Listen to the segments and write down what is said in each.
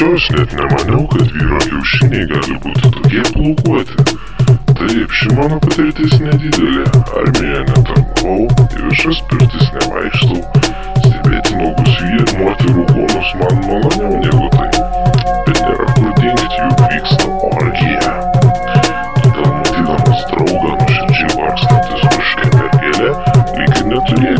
Pradžios net nemaniau, kad vyro kiaušiniai gali būti tokie plaukuoti. Taip, ši mano patirtis nedidelė, armija netarnavau, į viešas pirtis nevaikštau, stebėti nuogus vyrų moterų kūnus man maloniau negu tai. Bet nėra kur dingti, juk vyksta orgija. Todėl matydamas draugą nuoširdžiai varstantis miške mergelė, lyg ir neturėčiau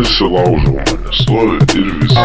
высылал желание слова и рвесницы.